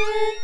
Bye.